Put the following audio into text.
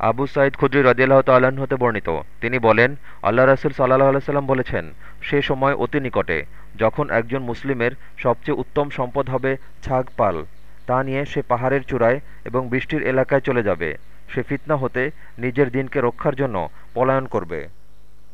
আবু সাইদ খুদ্রি রদিয়াল্লাহ তাল্লাহ্ন হতে বর্ণিত। তিনি বলেন, আল্লাহ রাসুল সাল্লাহ আলাইসাল্লাম বলেছেন, সে সময় অতি নিকটে, যখন একজন মুসলিমের সবচেয়ে উত্তম সম্পদ হবে ছাগ পাল, তা নিয়ে সে পাহাড়ের চূড়ায় এবং বৃষ্টির এলাকায় চলে যাবে। সে ফিতনা হতে নিজের দিনকে রক্ষার জন্য পলায়ন করবে।